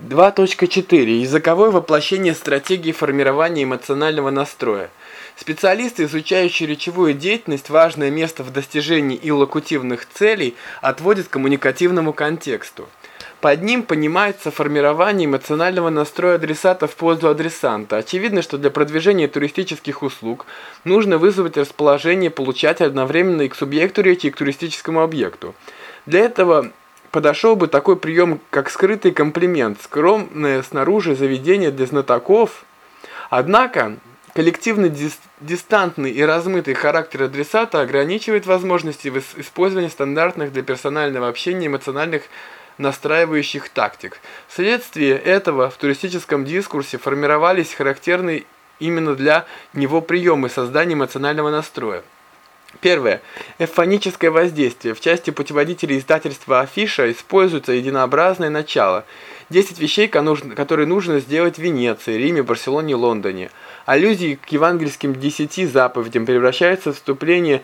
2.4. Языковое воплощение стратегии формирования эмоционального настроя. Специалисты, изучающие речевую деятельность, важное место в достижении иллокутивных целей отводят коммуникативному контексту. Под ним понимается формирование эмоционального настроя адресата в пользу адресанта. Очевидно, что для продвижения туристических услуг нужно вызвать расположение получателя одновременно и к субъекту речи, и к туристическому объекту. Для этого подошел бы такой прием, как скрытый комплимент, скромное снаружи заведение для знатоков. Однако, коллективный дистантный и размытый характер адресата ограничивает возможности использования стандартных для персонального общения эмоциональных настраивающих тактик. Вследствие этого в туристическом дискурсе формировались характерные именно для него приемы создания эмоционального настроя. Первое. Эвфоническое воздействие. В части путеводителей издательства Афиша используется единообразное начало. 10 вещей, которые нужно сделать в Венеции, Риме, Барселоне и Лондоне. Аллюзии к евангельским десяти заповедям превращаются в вступление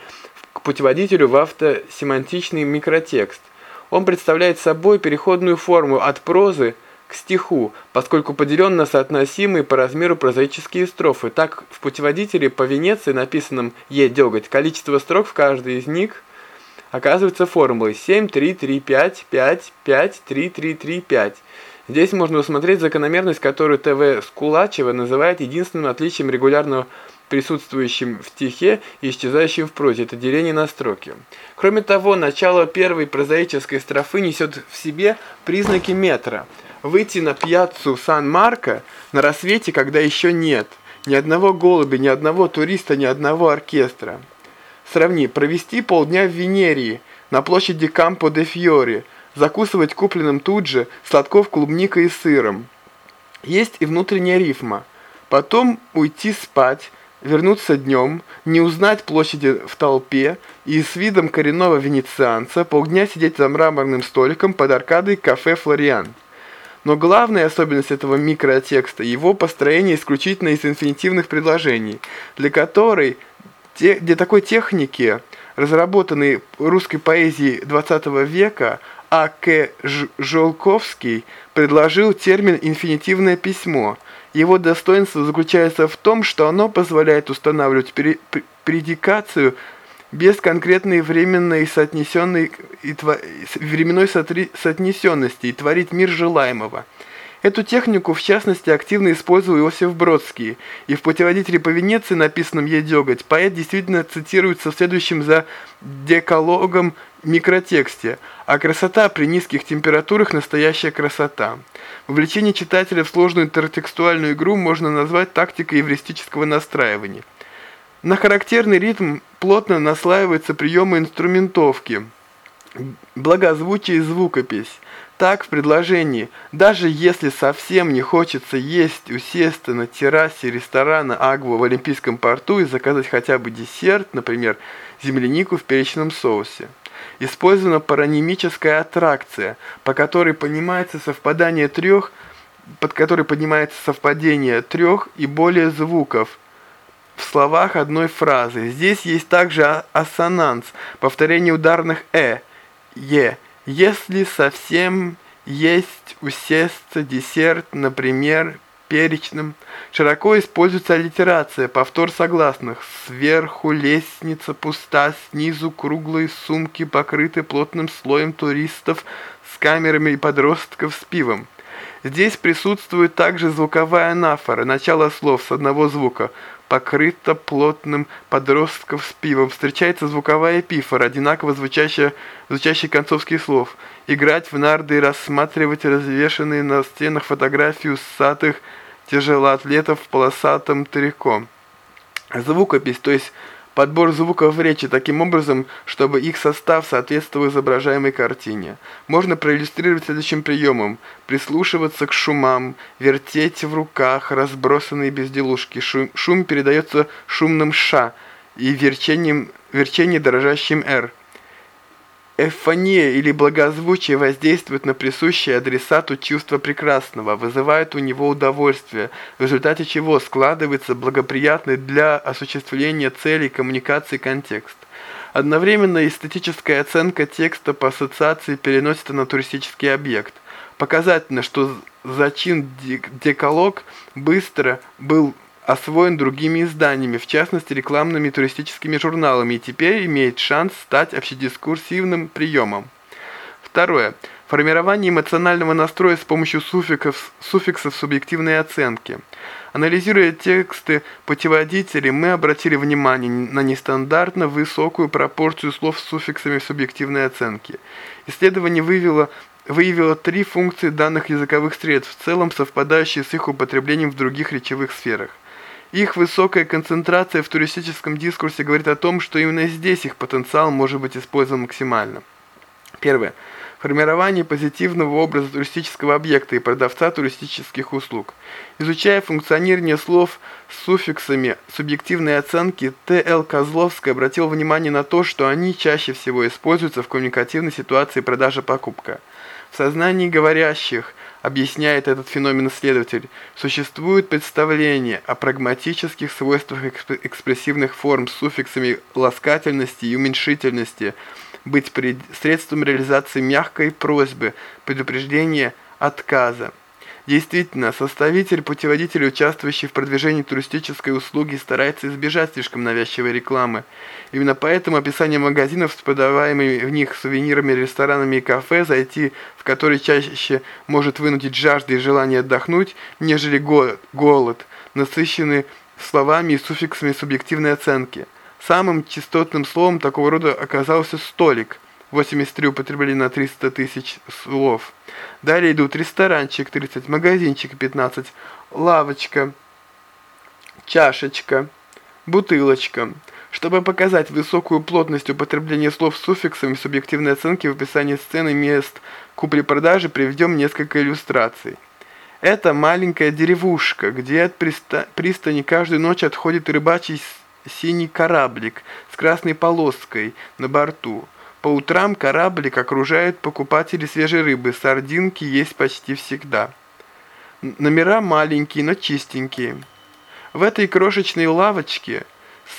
к путеводителю в автосемантичный микротекст. Он представляет собой переходную форму от прозы к стиху, поскольку поделен на соотносимые по размеру прозаические строфы. Так, в путеводителе по Венеции, написанном «Е. Деготь», количество строк в каждой из них оказывается формулой 7, 3, 3, 5, 5, 5, 3, 3, 3, 5. Здесь можно усмотреть закономерность, которую ТВ Скулачева называет единственным отличием регулярного присутствующим в стихе и исчезающим в прозе. Это деление на строки. Кроме того, начало первой прозаической строфы несет в себе признаки метра – выйти на пьяцу Сан-Марко на рассвете, когда еще нет ни одного голубя, ни одного туриста, ни одного оркестра. Сравни, провести полдня в Венерии, на площади Кампо де Фьори, закусывать купленным тут же сладков клубникой и сыром. Есть и внутренняя рифма. Потом уйти спать, вернуться днем, не узнать площади в толпе и с видом коренного венецианца полдня сидеть за мраморным столиком под аркадой кафе «Флориан». Но главная особенность этого микротекста – его построение исключительно из инфинитивных предложений, для которой, для такой техники, разработанной русской поэзией XX века, А. К. Жолковский предложил термин «инфинитивное письмо». Его достоинство заключается в том, что оно позволяет устанавливать предикацию без конкретной временной соотнесенной и временной сотри... соотнесенности и творить мир желаемого. Эту технику, в частности, активно использовал Иосиф Бродский, и в путеводителе по Венеции, написанном «Ей деготь», поэт действительно цитируется в следующем за декалогом микротексте «А красота при низких температурах – настоящая красота». Вовлечение читателя в сложную интертекстуальную игру можно назвать тактикой эвристического настраивания. На характерный ритм плотно наслаиваются приемы инструментовки, благозвучие и звукопись. Так в предложении, даже если совсем не хочется есть усесться на террасе ресторана Агва в Олимпийском порту и заказать хотя бы десерт, например, землянику в перечном соусе. Использована паранимическая аттракция, по которой понимается совпадание трех, под которой поднимается совпадение трех и более звуков – в словах одной фразы. Здесь есть также ассонанс, повторение ударных «э», «е». Если совсем есть усесться десерт, например, перечным, широко используется аллитерация, повтор согласных. Сверху лестница пуста, снизу круглые сумки покрыты плотным слоем туристов с камерами и подростков с пивом. Здесь присутствует также звуковая анафора, начало слов с одного звука – покрыта плотным подростков с пивом. Встречается звуковая эпифора, одинаково звучащая, звучащий концовский слов. Играть в нарды и рассматривать развешанные на стенах фотографии усатых тяжелоатлетов в полосатом трико. Звукопись, то есть Подбор звуков в речи таким образом, чтобы их состав соответствовал изображаемой картине. Можно проиллюстрировать следующим приемом. Прислушиваться к шумам, вертеть в руках разбросанные безделушки. Шум, шум передается шумным «ша» и верчением, верчение дрожащим «р». Эвфония или благозвучие воздействует на присущее адресату чувство прекрасного, вызывает у него удовольствие, в результате чего складывается благоприятный для осуществления целей коммуникации контекст. Одновременно эстетическая оценка текста по ассоциации переносится на туристический объект. Показательно, что зачин деколог быстро был освоен другими изданиями, в частности рекламными туристическими журналами, и теперь имеет шанс стать общедискурсивным приемом. Второе. Формирование эмоционального настроя с помощью суффиксов, суффиксов субъективной оценки. Анализируя тексты путеводителей, мы обратили внимание на нестандартно высокую пропорцию слов с суффиксами субъективной оценки. Исследование выявило выявила три функции данных языковых средств, в целом совпадающие с их употреблением в других речевых сферах. Их высокая концентрация в туристическом дискурсе говорит о том, что именно здесь их потенциал может быть использован максимально. Первое. Формирование позитивного образа туристического объекта и продавца туристических услуг. Изучая функционирование слов с суффиксами субъективной оценки, Т.Л. Козловский обратил внимание на то, что они чаще всего используются в коммуникативной ситуации продажа-покупка. В сознании говорящих, объясняет этот феномен исследователь, существует представление о прагматических свойствах экспрессивных форм с суффиксами ласкательности и уменьшительности – быть средством реализации мягкой просьбы, предупреждения отказа. Действительно, составитель путеводителя, участвующий в продвижении туристической услуги, старается избежать слишком навязчивой рекламы. Именно поэтому описание магазинов с подаваемыми в них сувенирами, ресторанами и кафе, зайти в которые чаще может вынудить жажда и желание отдохнуть, нежели голод, насыщены словами и суффиксами субъективной оценки. Самым частотным словом такого рода оказался «столик». 83 употребили на 300 тысяч слов. Далее идут ресторанчик 30, магазинчик 15, лавочка, чашечка, бутылочка. Чтобы показать высокую плотность употребления слов с суффиксами субъективной оценки в описании сцены мест купли-продажи приведем несколько иллюстраций. Это маленькая деревушка, где от пристани каждую ночь отходит рыбачий синий кораблик с красной полоской на борту. По утрам кораблик окружают покупатели свежей рыбы, сардинки есть почти всегда. Номера маленькие, но чистенькие. В этой крошечной лавочке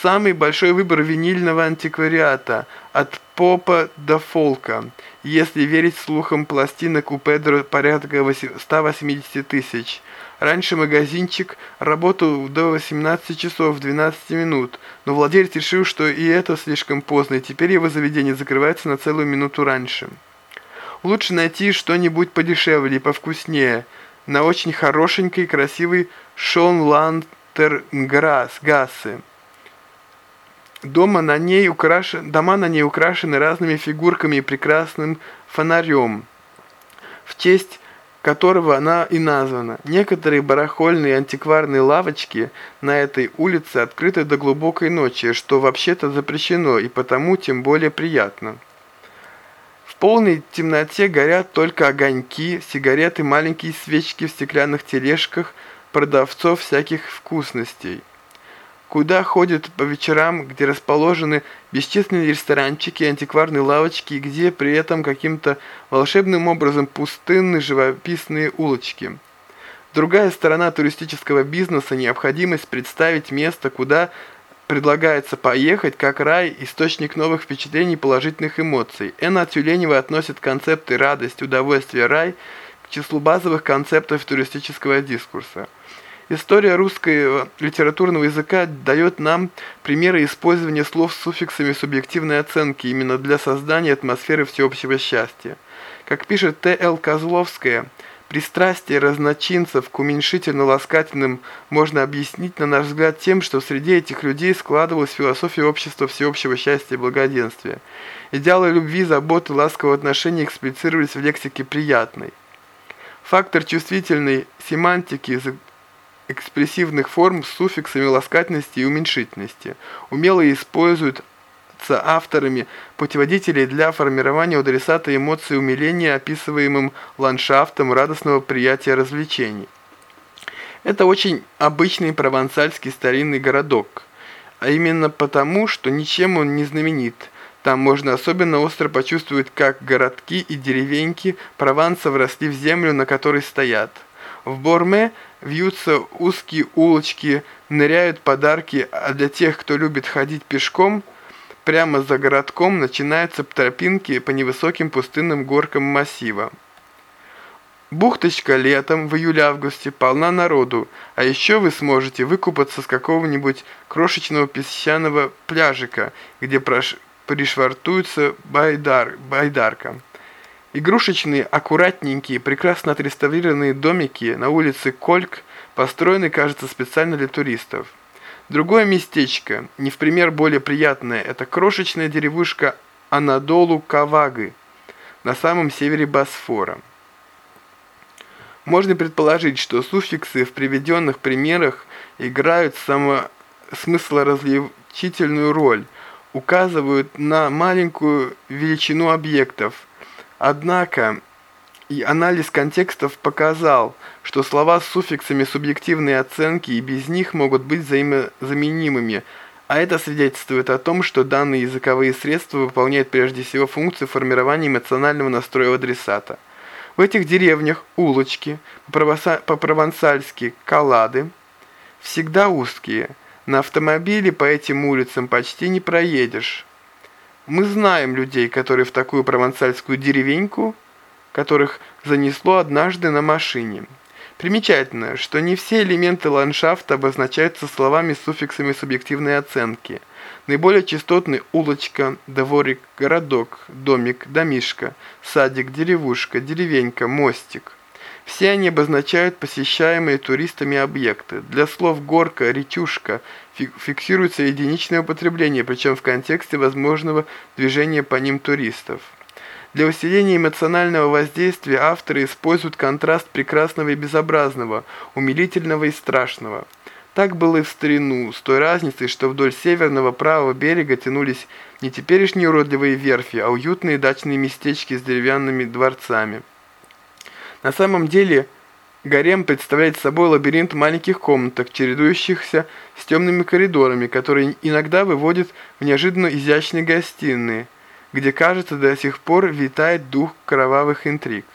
самый большой выбор винильного антиквариата, от попа до фолка. Если верить слухам пластинок у Педро порядка 180 тысяч – Раньше магазинчик работал до 18 часов 12 минут, но владелец решил, что и это слишком поздно, и теперь его заведение закрывается на целую минуту раньше. Лучше найти что-нибудь подешевле и повкуснее, на очень хорошенькой красивой Шонлантергассе. Дома на ней украшен, дома на ней украшены разными фигурками и прекрасным фонарем. В честь которого она и названа. Некоторые барахольные антикварные лавочки на этой улице открыты до глубокой ночи, что вообще-то запрещено и потому тем более приятно. В полной темноте горят только огоньки, сигареты, маленькие свечки в стеклянных тележках продавцов всяких вкусностей куда ходят по вечерам, где расположены бесчисленные ресторанчики, антикварные лавочки, и где при этом каким-то волшебным образом пустынны живописные улочки. Другая сторона туристического бизнеса – необходимость представить место, куда предлагается поехать, как рай, источник новых впечатлений положительных эмоций. Энна Тюленева относит концепты радость, удовольствие, рай к числу базовых концептов туристического дискурса. История русского литературного языка дает нам примеры использования слов с суффиксами субъективной оценки именно для создания атмосферы всеобщего счастья. Как пишет Т.Л. Козловская, пристрастие разночинцев к уменьшительно-ласкательным можно объяснить, на наш взгляд, тем, что среди этих людей складывалась философия общества всеобщего счастья и благоденствия. Идеалы любви, заботы, ласкового отношения эксплицировались в лексике «приятной». Фактор чувствительной семантики экспрессивных форм с суффиксами ласкательности и уменьшительности. Умело используются авторами путеводителей для формирования у адресата эмоций умиления описываемым ландшафтом радостного приятия развлечений. Это очень обычный провансальский старинный городок, а именно потому, что ничем он не знаменит. Там можно особенно остро почувствовать, как городки и деревеньки Прованса вросли в землю, на которой стоят. В Борме вьются узкие улочки, ныряют подарки, а для тех, кто любит ходить пешком, прямо за городком начинаются тропинки по невысоким пустынным горкам массива. Бухточка летом, в июле-августе, полна народу, а еще вы сможете выкупаться с какого-нибудь крошечного песчаного пляжика, где прош... пришвартуется байдар... байдарка. Игрушечные, аккуратненькие, прекрасно отреставрированные домики на улице Кольк построены, кажется, специально для туристов. Другое местечко, не в пример более приятное, это крошечная деревушка Анадолу-Кавагы на самом севере Босфора. Можно предположить, что суффиксы в приведенных примерах играют смыслоразличительную роль, указывают на маленькую величину объектов – Однако и анализ контекстов показал, что слова с суффиксами субъективной оценки и без них могут быть взаимозаменимыми, а это свидетельствует о том, что данные языковые средства выполняют прежде всего функцию формирования эмоционального настроя адресата. В этих деревнях улочки, по-провансальски калады, всегда узкие. На автомобиле по этим улицам почти не проедешь. Мы знаем людей, которые в такую провансальскую деревеньку, которых занесло однажды на машине. Примечательно, что не все элементы ландшафта обозначаются словами с суффиксами субъективной оценки. Наиболее частотны улочка, дворик, городок, домик, домишка, садик, деревушка, деревенька, мостик – все они обозначают посещаемые туристами объекты. Для слов «горка», «речушка» фиксируется единичное употребление, причем в контексте возможного движения по ним туристов. Для усиления эмоционального воздействия авторы используют контраст прекрасного и безобразного, умилительного и страшного. Так было и в старину, с той разницей, что вдоль северного правого берега тянулись не теперешние уродливые верфи, а уютные дачные местечки с деревянными дворцами. На самом деле гарем представляет собой лабиринт маленьких комнаток, чередующихся с темными коридорами, которые иногда выводят в неожиданно изящные гостиные, где, кажется, до сих пор витает дух кровавых интриг.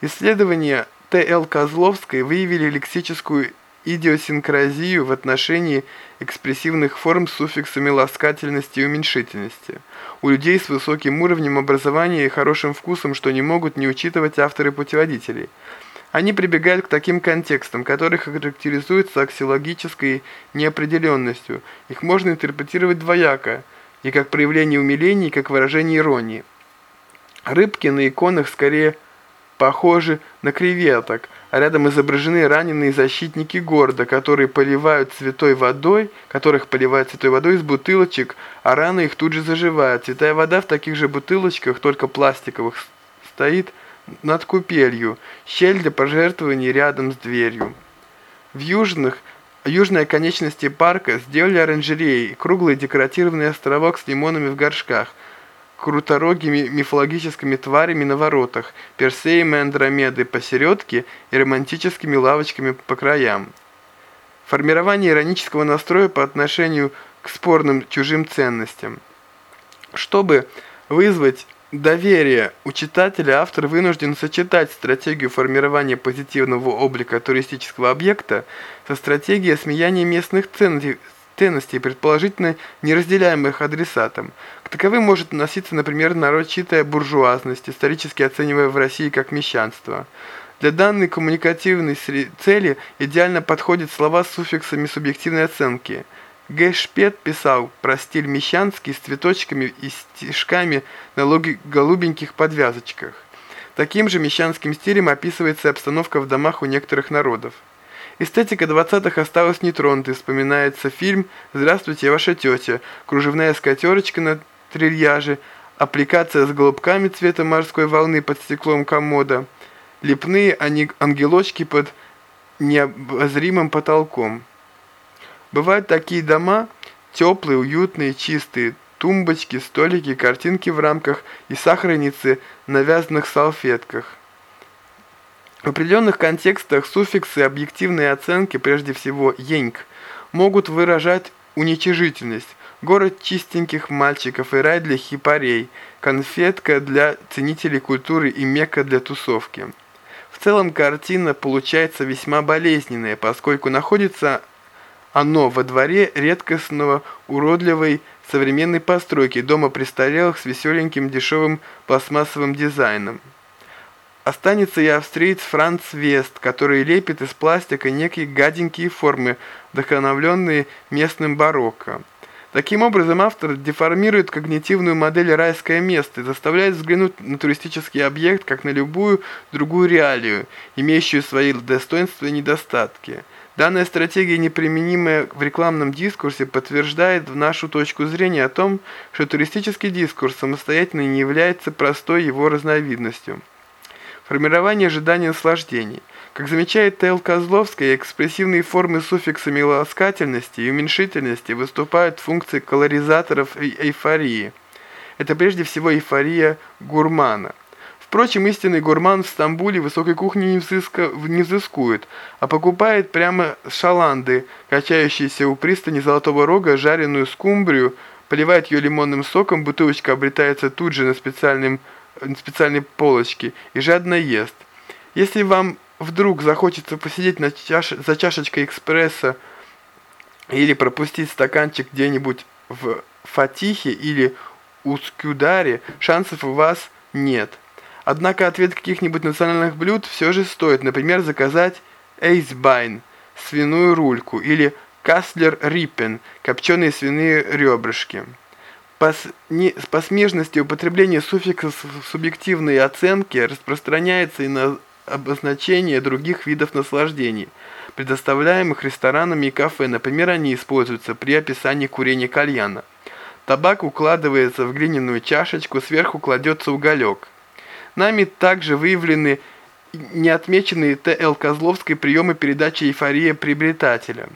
Исследования Т.Л. Козловской выявили лексическую идиосинкразию в отношении экспрессивных форм с суффиксами ласкательности и уменьшительности. У людей с высоким уровнем образования и хорошим вкусом, что не могут не учитывать авторы путеводителей. Они прибегают к таким контекстам, которые характеризуются аксиологической неопределенностью. Их можно интерпретировать двояко, и как проявление умиления, и как выражение иронии. Рыбки на иконах скорее похожи на креветок, рядом изображены раненые защитники города, которые поливают святой водой, которых поливают святой водой из бутылочек, а раны их тут же заживают. Святая вода в таких же бутылочках, только пластиковых, стоит над купелью, щель для пожертвований рядом с дверью. В южных южной оконечности парка сделали оранжереи, круглый декоративный островок с лимонами в горшках – круторогими мифологическими тварями на воротах, Персеем и Андромедой посередке и романтическими лавочками по краям. Формирование иронического настроя по отношению к спорным чужим ценностям. Чтобы вызвать доверие у читателя, автор вынужден сочетать стратегию формирования позитивного облика туристического объекта со стратегией осмеяния местных ценностей, ценностей, предположительно неразделяемых адресатом. К таковым может относиться, например, нарочитая буржуазность, исторически оценивая в России как мещанство. Для данной коммуникативной цели идеально подходят слова с суффиксами субъективной оценки. Г. Шпет писал про стиль мещанский с цветочками и стишками на голубеньких подвязочках. Таким же мещанским стилем описывается обстановка в домах у некоторых народов. Эстетика 20-х осталась нетронутой, вспоминается фильм «Здравствуйте, ваша тетя», кружевная скатерочка на трильяже, аппликация с голубками цвета морской волны под стеклом комода, лепные ангелочки под необозримым потолком. Бывают такие дома, теплые, уютные, чистые, тумбочки, столики, картинки в рамках и сахарницы на вязаных салфетках. В определенных контекстах суффиксы объективной оценки, прежде всего «еньк», могут выражать уничижительность. Город чистеньких мальчиков и рай для хипарей, конфетка для ценителей культуры и мекка для тусовки. В целом картина получается весьма болезненная, поскольку находится оно во дворе редкостного уродливой современной постройки дома престарелых с веселеньким дешевым пластмассовым дизайном. Останется и австриец Франц Вест, который лепит из пластика некие гаденькие формы, вдохновленные местным барокко. Таким образом, автор деформирует когнитивную модель «райское место» и заставляет взглянуть на туристический объект как на любую другую реалию, имеющую свои достоинства и недостатки. Данная стратегия, неприменимая в рекламном дискурсе, подтверждает нашу точку зрения о том, что туристический дискурс самостоятельно не является простой его разновидностью. Формирование ожидания наслаждений. Как замечает Т.Л. Козловская, экспрессивные формы суффиксами ласкательности и уменьшительности выступают в функции колоризаторов эйфории. Это прежде всего эйфория гурмана. Впрочем, истинный гурман в Стамбуле высокой кухни не, взыска, не взыскует, а покупает прямо шаланды, качающиеся у пристани Золотого Рога, жареную скумбрию, поливает ее лимонным соком, бутылочка обретается тут же на, специальном, специальной полочке и жадно ест. Если вам вдруг захочется посидеть на чаш... за чашечкой экспресса или пропустить стаканчик где-нибудь в Фатихе или Ускюдаре, шансов у вас нет. Однако ответ каких-нибудь национальных блюд все же стоит, например, заказать эйсбайн, свиную рульку, или каслер риппен, копченые свиные ребрышки. По, не, по смежности употребления суффиксов в субъективной оценке распространяется и на обозначение других видов наслаждений, предоставляемых ресторанами и кафе. Например, они используются при описании курения кальяна. Табак укладывается в глиняную чашечку, сверху кладется уголек. Нами также выявлены неотмеченные Т.Л. Козловской приемы передачи эйфория приобретателя.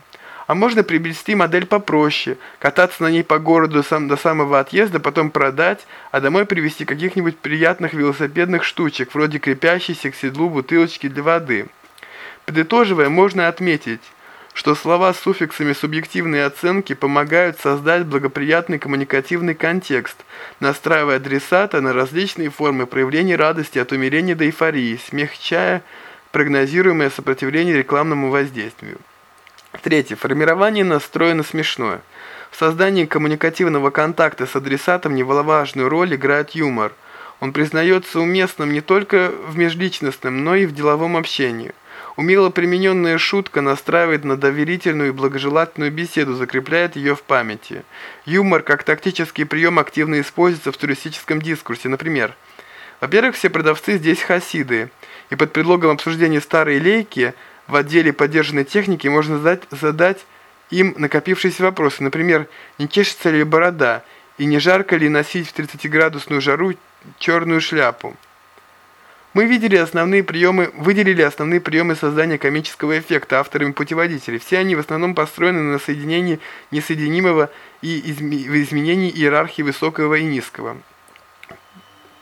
А можно приобрести модель попроще, кататься на ней по городу сам, до самого отъезда, потом продать, а домой привезти каких-нибудь приятных велосипедных штучек, вроде крепящейся к седлу бутылочки для воды. Подытоживая, можно отметить – что слова с суффиксами субъективной оценки помогают создать благоприятный коммуникативный контекст, настраивая адресата на различные формы проявления радости от умиления до эйфории, смягчая прогнозируемое сопротивление рекламному воздействию. Третье. Формирование настроено смешное. В создании коммуникативного контакта с адресатом неволоважную роль играет юмор. Он признается уместным не только в межличностном, но и в деловом общении. Умело примененная шутка настраивает на доверительную и благожелательную беседу, закрепляет ее в памяти. Юмор как тактический прием активно используется в туристическом дискурсе. Например, во-первых, все продавцы здесь хасиды, и под предлогом обсуждения старой лейки в отделе поддержанной техники можно задать, задать им накопившиеся вопросы. Например, не чешется ли борода, и не жарко ли носить в 30-градусную жару черную шляпу. Мы видели основные приемы, выделили основные приемы создания комического эффекта авторами путеводителей. Все они в основном построены на соединении несоединимого и изменении иерархии высокого и низкого.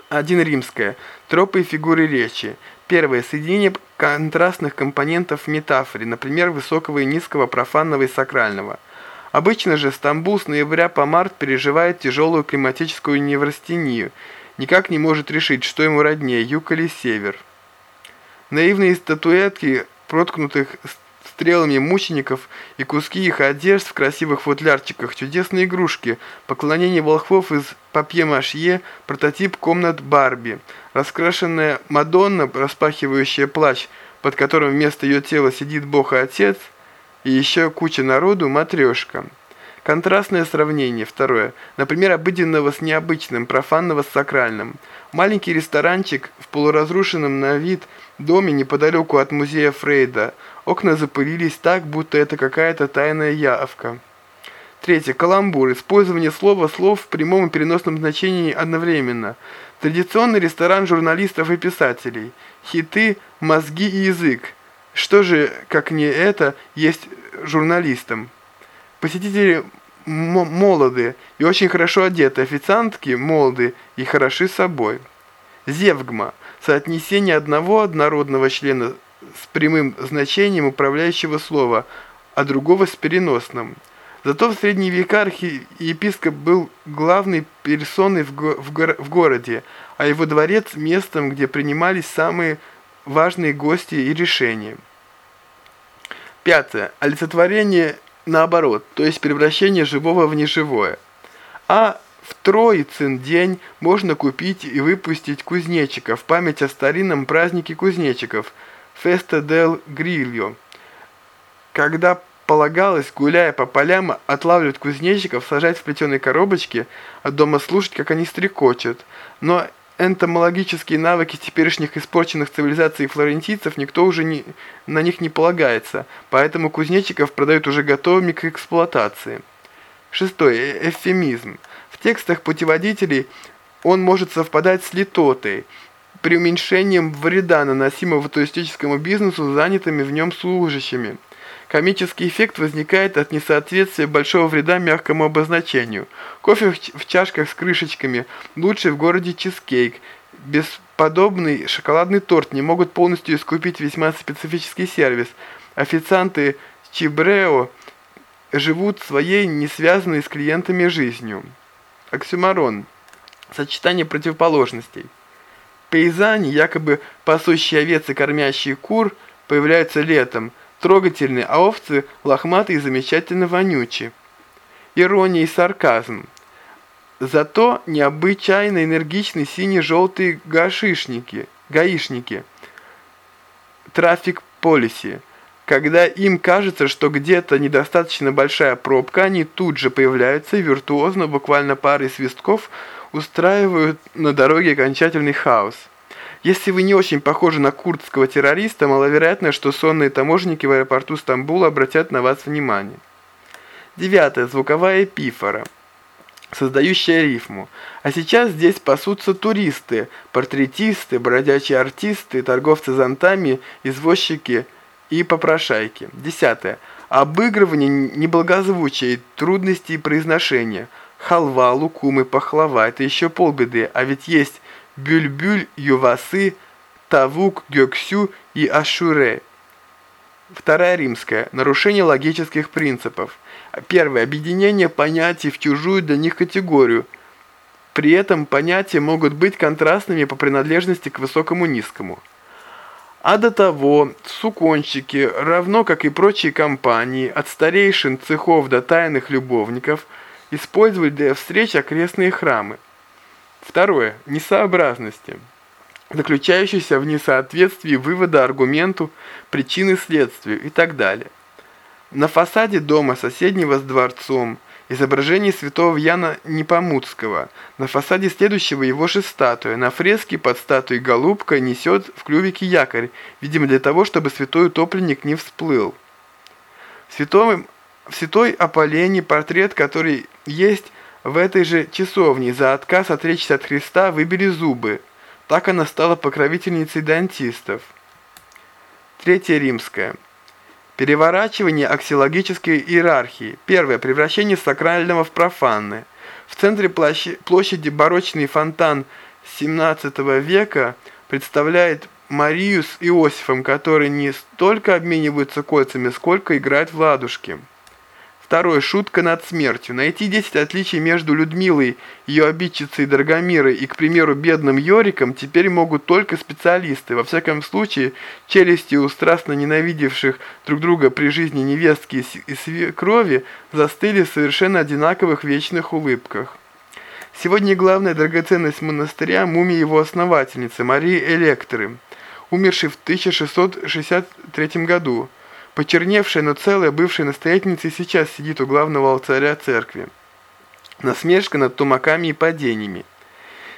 Один римская. Тропы и фигуры речи. Первое. Соединение контрастных компонентов в метафоре, например, высокого и низкого, профанного и сакрального. Обычно же Стамбул с ноября по март переживает тяжелую климатическую неврастению – никак не может решить, что ему роднее, юг или север. Наивные статуэтки, проткнутых стрелами мучеников и куски их одежд в красивых футлярчиках, чудесные игрушки, поклонение волхвов из папье-машье, прототип комнат Барби, раскрашенная Мадонна, распахивающая плач, под которым вместо ее тела сидит Бог и Отец, и еще куча народу, матрешка. Контрастное сравнение. Второе. Например, обыденного с необычным, профанного с сакральным. Маленький ресторанчик в полуразрушенном на вид доме неподалеку от музея Фрейда. Окна запылились так, будто это какая-то тайная явка. Третье. Каламбур. Использование слова слов в прямом и переносном значении одновременно. Традиционный ресторан журналистов и писателей. Хиты, мозги и язык. Что же, как не это, есть журналистам? Посетители молоды и очень хорошо одеты, официантки молоды и хороши собой. Зевгма – соотнесение одного однородного члена с прямым значением управляющего слова, а другого с переносным. Зато в средние века архиепископ был главной персоной в, го в, го в городе, а его дворец – местом, где принимались самые важные гости и решения. Пятое. Олицетворение наоборот, то есть превращение живого в неживое. А В Троицын день можно купить и выпустить кузнечиков в память о старинном празднике кузнечиков Феста дел Грильо. Когда полагалось, гуляя по полям, отлавливать кузнечиков, сажать в плетеные коробочки, а дома слушать, как они стрекочут. Но энтомологические навыки теперешних испорченных цивилизаций флорентийцев никто уже не, на них не полагается, поэтому кузнечиков продают уже готовыми к эксплуатации. Шестой. Эвфемизм. Текстах путеводителей он может совпадать с литотой, преуменьшением вреда, наносимого туристическому бизнесу занятыми в нем служащими. Комический эффект возникает от несоответствия большого вреда мягкому обозначению. Кофе в чашках с крышечками, лучший в городе чизкейк, бесподобный шоколадный торт не могут полностью искупить весьма специфический сервис. Официанты Чибрео живут своей не связанной с клиентами жизнью. Оксюмарон. Сочетание противоположностей. Пейзани, якобы пасущие овец и кормящие кур, появляются летом, трогательные, а овцы лохматые и замечательно вонючие. Ирония и сарказм. Зато необычайно энергичные сине-желтые гашишники, гаишники. Трафик полиси. Когда им кажется, что где-то недостаточно большая пробка, они тут же появляются и виртуозно, буквально парой свистков, устраивают на дороге окончательный хаос. Если вы не очень похожи на курдского террориста, маловероятно, что сонные таможенники в аэропорту Стамбула обратят на вас внимание. Девятое. Звуковая эпифора, создающая рифму. А сейчас здесь пасутся туристы, портретисты, бродячие артисты, торговцы зонтами, извозчики и попрошайки. Десятое. Обыгрывание неблагозвучия трудностей произношения. Халва, лукумы, пахлава – это еще полбеды, а ведь есть Бюльбюль, Ювасы, Тавук, Гёксю и Ашуре. Вторая римская. Нарушение логических принципов. Первое. Объединение понятий в чужую для них категорию. При этом понятия могут быть контрастными по принадлежности к высокому низкому. А до того, суконщики, равно как и прочие компании, от старейшин цехов до тайных любовников, использовали для встреч окрестные храмы. Второе. Несообразности, заключающиеся в несоответствии вывода аргументу, причины следствию и так далее. На фасаде дома соседнего с дворцом изображение святого Яна Непомуцкого, на фасаде следующего его же статуя, на фреске под статуей голубка несет в клювике якорь, видимо для того, чтобы святой утопленник не всплыл. В святой, в святой Аполлене портрет, который есть в этой же часовне за отказ отречься от Христа выбили зубы. Так она стала покровительницей дантистов. Третье римское. Переворачивание аксиологической иерархии. Первое. Превращение сакрального в профанное. В центре площади барочный фонтан XVII века представляет Марию с Иосифом, которые не столько обмениваются кольцами, сколько играют в ладушки. Второе. Шутка над смертью. Найти 10 отличий между Людмилой, ее обидчицей Драгомирой и, к примеру, бедным Йориком теперь могут только специалисты. Во всяком случае, челюсти у страстно ненавидевших друг друга при жизни невестки и свекрови застыли в совершенно одинаковых вечных улыбках. Сегодня главная драгоценность монастыря – мумия его основательницы Марии Электры, умершей в 1663 году. Почерневшая, но целая бывшая настоятельница сейчас сидит у главного алтаря церкви. Насмешка над тумаками и падениями.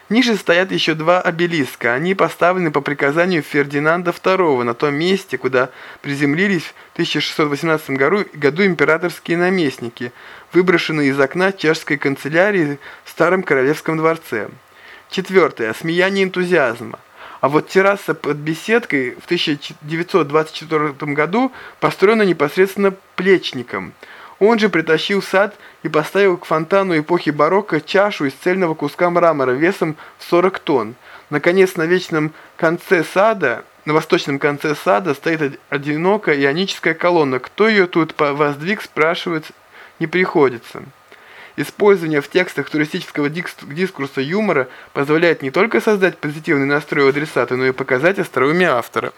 Ниже стоят еще два обелиска. Они поставлены по приказанию Фердинанда II на том месте, куда приземлились в 1618 году, году императорские наместники, выброшенные из окна чешской канцелярии в Старом Королевском дворце. Четвертое. Смеяние энтузиазма. А вот терраса под беседкой в 1924 году построена непосредственно Плечником. Он же притащил сад и поставил к фонтану эпохи барокко чашу из цельного куска мрамора весом в 40 тонн. Наконец, на вечном конце сада, на восточном конце сада стоит одинокая ионическая колонна. Кто ее тут воздвиг, спрашивать не приходится. Использование в текстах туристического дискурса юмора позволяет не только создать позитивный настрой у адресата, но и показать остроумие автора.